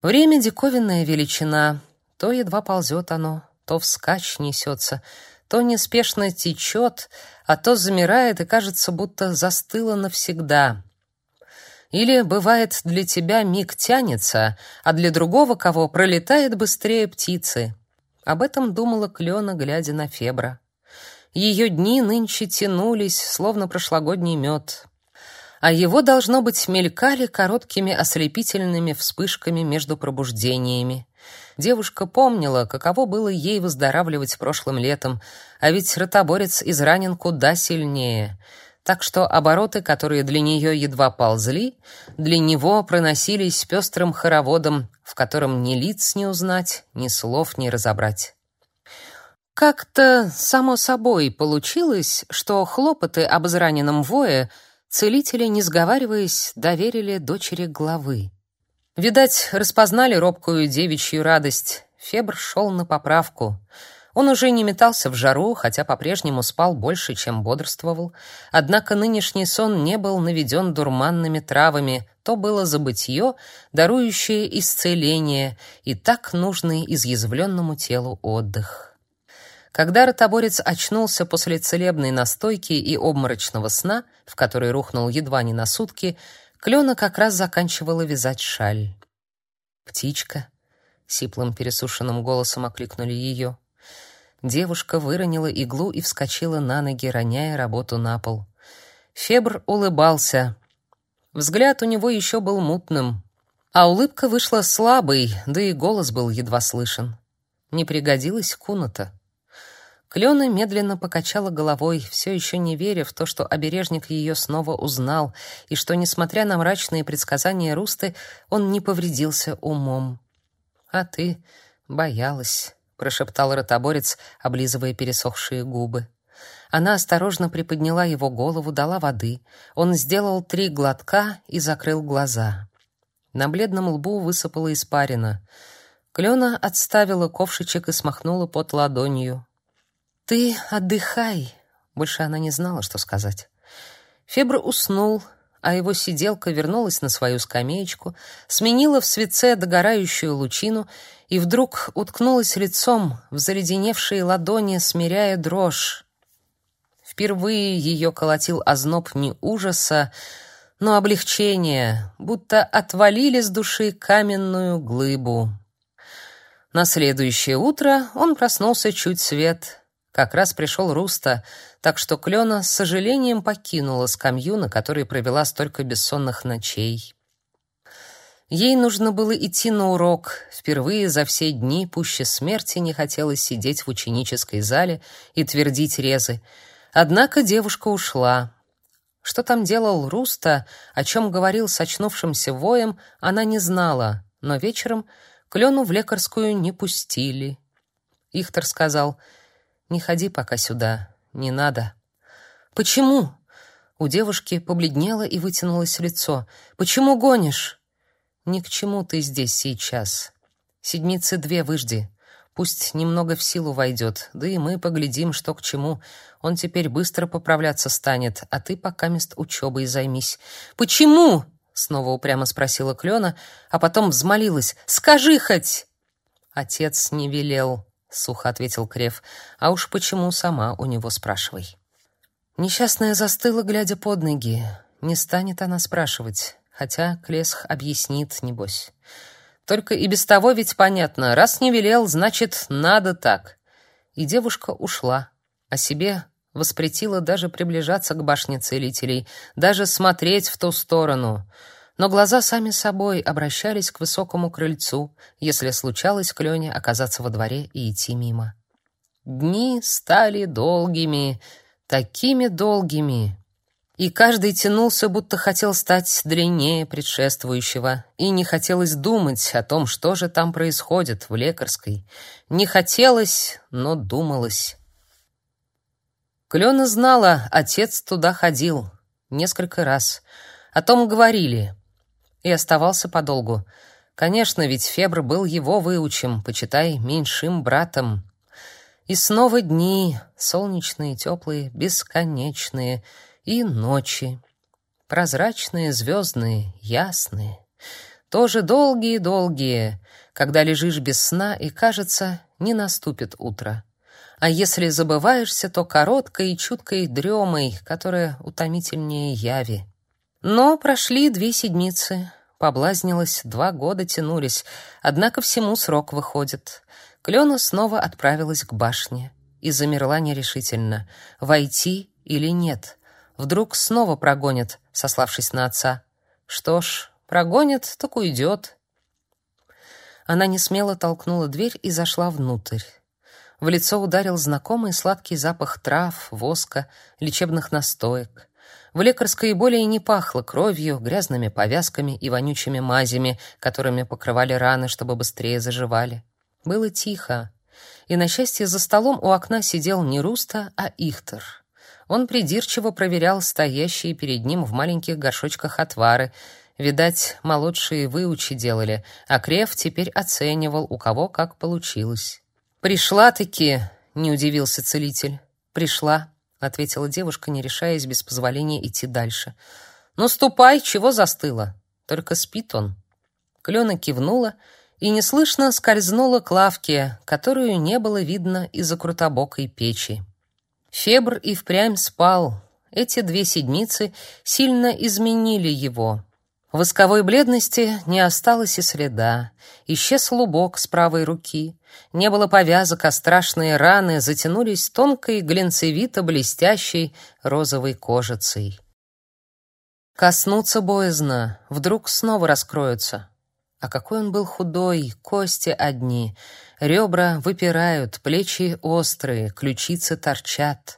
Время — диковинная величина. То едва ползет оно, то вскачь несется, то неспешно течет, а то замирает и кажется, будто застыло навсегда. Или, бывает, для тебя миг тянется, а для другого кого пролетает быстрее птицы. Об этом думала Клена, глядя на Фебра. Ее дни нынче тянулись, словно прошлогодний мед а его, должно быть, мелькали короткими ослепительными вспышками между пробуждениями. Девушка помнила, каково было ей выздоравливать прошлым летом, а ведь ротоборец изранен куда сильнее. Так что обороты, которые для нее едва ползли, для него проносились пестрым хороводом, в котором ни лиц не узнать, ни слов не разобрать. Как-то само собой получилось, что хлопоты об израненном вое — Целители, не сговариваясь, доверили дочери главы. Видать, распознали робкую девичью радость. Фебр шел на поправку. Он уже не метался в жару, хотя по-прежнему спал больше, чем бодрствовал. Однако нынешний сон не был наведен дурманными травами, то было забытье, дарующее исцеление и так нужный изъязвленному телу отдых. Когда ротоборец очнулся после целебной настойки и обморочного сна, в который рухнул едва не на сутки, Клена как раз заканчивала вязать шаль. «Птичка!» — сиплым пересушенным голосом окликнули ее. Девушка выронила иглу и вскочила на ноги, роняя работу на пол. Фебр улыбался. Взгляд у него еще был мутным, а улыбка вышла слабой, да и голос был едва слышен. Не пригодилась куната. Клена медленно покачала головой, все еще не веря в то, что обережник ее снова узнал, и что, несмотря на мрачные предсказания Русты, он не повредился умом. «А ты боялась», — прошептал ротоборец, облизывая пересохшие губы. Она осторожно приподняла его голову, дала воды. Он сделал три глотка и закрыл глаза. На бледном лбу высыпала испарина. Клена отставила ковшичек и смахнула под ладонью. «Ты отдыхай», — больше она не знала, что сказать. Фебр уснул, а его сиделка вернулась на свою скамеечку, сменила в свеце догорающую лучину и вдруг уткнулась лицом в заледеневшие ладони, смиряя дрожь. Впервые ее колотил озноб не ужаса, но облегчения, будто отвалили с души каменную глыбу. На следующее утро он проснулся чуть свет — как раз пришел Руста, так что Клена с сожалением покинула скамью, на которой провела столько бессонных ночей. Ей нужно было идти на урок. Впервые за все дни пуще смерти не хотелось сидеть в ученической зале и твердить резы. Однако девушка ушла. Что там делал Руста, о чем говорил с очнувшимся воем, она не знала, но вечером Клену в лекарскую не пустили. Ихтер сказал — не ходи пока сюда, не надо. Почему? У девушки побледнело и вытянулось лицо. Почему гонишь? Ни к чему ты здесь сейчас. Седмицы две выжди. Пусть немного в силу войдет, да и мы поглядим, что к чему. Он теперь быстро поправляться станет, а ты пока мест учебой займись. Почему? Снова упрямо спросила Клена, а потом взмолилась. Скажи хоть! Отец не велел сухо ответил Крев. А уж почему сама у него спрашивай. Несчастная застыла, глядя под ноги. Не станет она спрашивать, хотя Клесх объяснит небось. Только и без того ведь понятно, раз не велел, значит, надо так. И девушка ушла, а себе воспретила даже приближаться к башне целителей, даже смотреть в ту сторону но глаза сами собой обращались к высокому крыльцу, если случалось Клёне оказаться во дворе и идти мимо. Дни стали долгими, такими долгими, и каждый тянулся, будто хотел стать длиннее предшествующего, и не хотелось думать о том, что же там происходит в лекарской. Не хотелось, но думалось. Клёна знала, отец туда ходил несколько раз. О том говорили и оставался подолгу. Конечно, ведь Фебр был его выучим, почитай, меньшим братом. И снова дни, солнечные, теплые, бесконечные, и ночи, прозрачные, звездные, ясные. Тоже долгие-долгие, когда лежишь без сна и, кажется, не наступит утро. А если забываешься, то короткой и чуткой дремой, которая утомительнее яви. Но прошли две седмицы, поблазнилось, два года тянулись, однако всему срок выходит. Клена снова отправилась к башне и замерла нерешительно, войти или нет. Вдруг снова прогонят, сославшись на отца. Что ж, прогонят, так уйдет. Она не смело толкнула дверь и зашла внутрь. В лицо ударил знакомый сладкий запах трав, воска, лечебных настоек. В лекарской более не пахло кровью, грязными повязками и вонючими мазями, которыми покрывали раны, чтобы быстрее заживали. Было тихо. И, на счастье, за столом у окна сидел не Руста, а Ихтер. Он придирчиво проверял стоящие перед ним в маленьких горшочках отвары. Видать, молодшие выучи делали, а Крев теперь оценивал, у кого как получилось. «Пришла-таки!» — не удивился целитель. «Пришла», — ответила девушка, не решаясь без позволения идти дальше. «Ну, ступай, чего застыла? Только спит он». Клена кивнула и неслышно скользнула к лавке, которую не было видно из-за крутобокой печи. Фебр и впрямь спал. Эти две седмицы сильно изменили его. Восковой бледности не осталось и следа. Исчез лубок с правой руки. Не было повязок, а страшные раны затянулись тонкой, глинцевито-блестящей розовой кожицей. Коснуться боязно, вдруг снова раскроются. А какой он был худой, кости одни, ребра выпирают, плечи острые, ключицы торчат.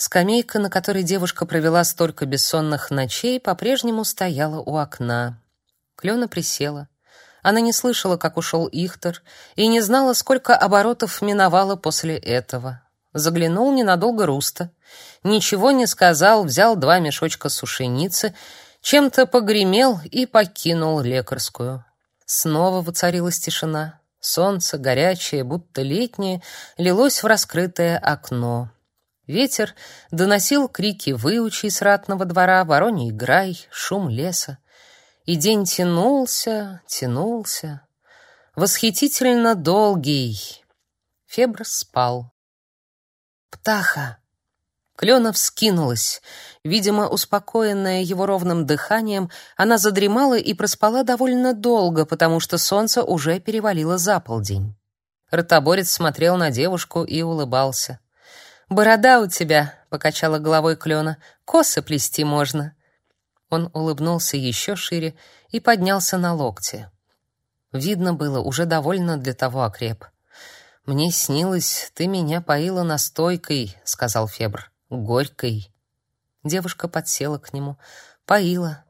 Скамейка, на которой девушка провела столько бессонных ночей, по-прежнему стояла у окна. Клена присела. Она не слышала, как ушел Ихтер, и не знала, сколько оборотов миновало после этого. Заглянул ненадолго Руста. Ничего не сказал, взял два мешочка сушеницы — чем-то погремел и покинул лекарскую. Снова воцарилась тишина. Солнце, горячее, будто летнее, лилось в раскрытое окно. Ветер доносил крики выучей с ратного двора, вороний грай, шум леса. И день тянулся, тянулся. Восхитительно долгий. Фебр спал. «Птаха!» Клена вскинулась. Видимо, успокоенная его ровным дыханием, она задремала и проспала довольно долго, потому что солнце уже перевалило за полдень. Ротоборец смотрел на девушку и улыбался. «Борода у тебя», — покачала головой Клена, — «косы плести можно». Он улыбнулся еще шире и поднялся на локте. Видно было, уже довольно для того окреп. «Мне снилось, ты меня поила настойкой», — сказал Фебр горькой. Девушка подсела к нему, поила.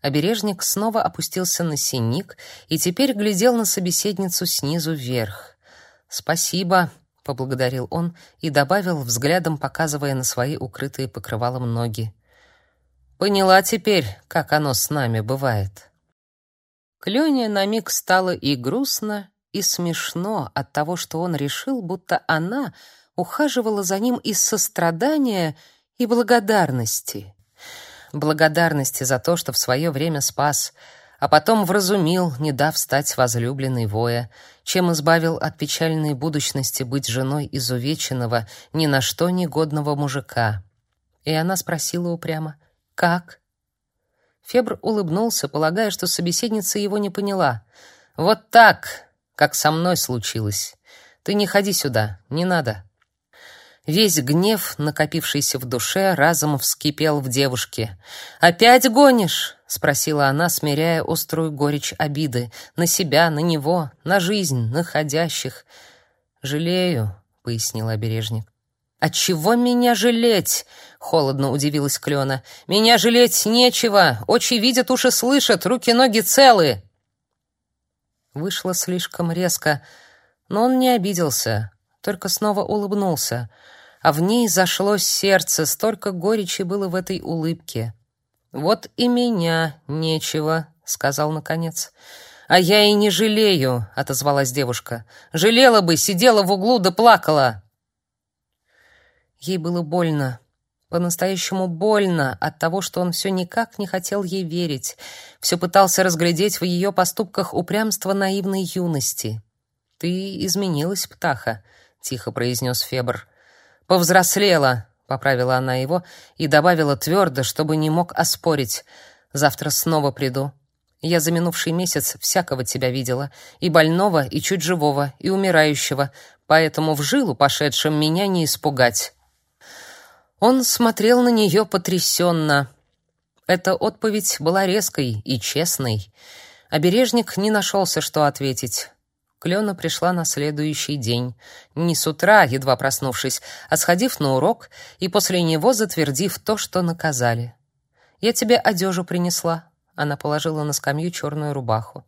Обережник снова опустился на синик и теперь глядел на собеседницу снизу вверх. «Спасибо», — поблагодарил он и добавил, взглядом показывая на свои укрытые покрывалом ноги. «Поняла теперь, как оно с нами бывает». Клёне на миг стало и грустно, и смешно от того, что он решил, будто она — ухаживала за ним из сострадания и благодарности. Благодарности за то, что в свое время спас, а потом вразумил, не дав стать возлюбленной воя, чем избавил от печальной будущности быть женой изувеченного, ни на что негодного мужика. И она спросила упрямо: "Как?" Фебр улыбнулся, полагая, что собеседница его не поняла. "Вот так, как со мной случилось. Ты не ходи сюда, не надо. Весь гнев, накопившийся в душе, разом вскипел в девушке. «Опять гонишь?» — спросила она, смиряя острую горечь обиды. «На себя, на него, на жизнь, находящих». «Жалею», — пояснил обережник. «А чего меня жалеть?» — холодно удивилась Клена. «Меня жалеть нечего. Очи видят, уши слышат, руки-ноги целы». Вышло слишком резко, но он не обиделся, только снова улыбнулся а в ней зашлось сердце, столько горечи было в этой улыбке. «Вот и меня нечего», — сказал наконец. «А я и не жалею», — отозвалась девушка. «Жалела бы, сидела в углу да плакала». Ей было больно. по-настоящему больно от того, что он все никак не хотел ей верить, все пытался разглядеть в ее поступках упрямство наивной юности. «Ты изменилась, птаха», — тихо произнес Фебр. «Повзрослела», — поправила она его и добавила твердо, чтобы не мог оспорить. «Завтра снова приду. Я за минувший месяц всякого тебя видела, и больного, и чуть живого, и умирающего, поэтому в жилу пошедшем меня не испугать». Он смотрел на нее потрясенно. Эта отповедь была резкой и честной. Обережник не нашелся, что ответить. Клена пришла на следующий день, не с утра, едва проснувшись, а сходив на урок и после него затвердив то, что наказали. «Я тебе одежу принесла», — она положила на скамью черную рубаху.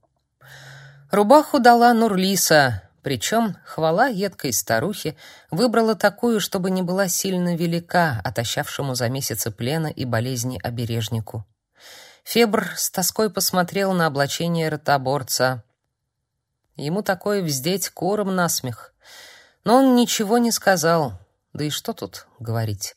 Рубаху дала Нурлиса, причем, хвала едкой старухе, выбрала такую, чтобы не была сильно велика, отощавшему за месяцы плена и болезни обережнику. Фебр с тоской посмотрел на облачение ротоборца. Ему такое вздеть куром насмех. Но он ничего не сказал. Да и что тут говорить?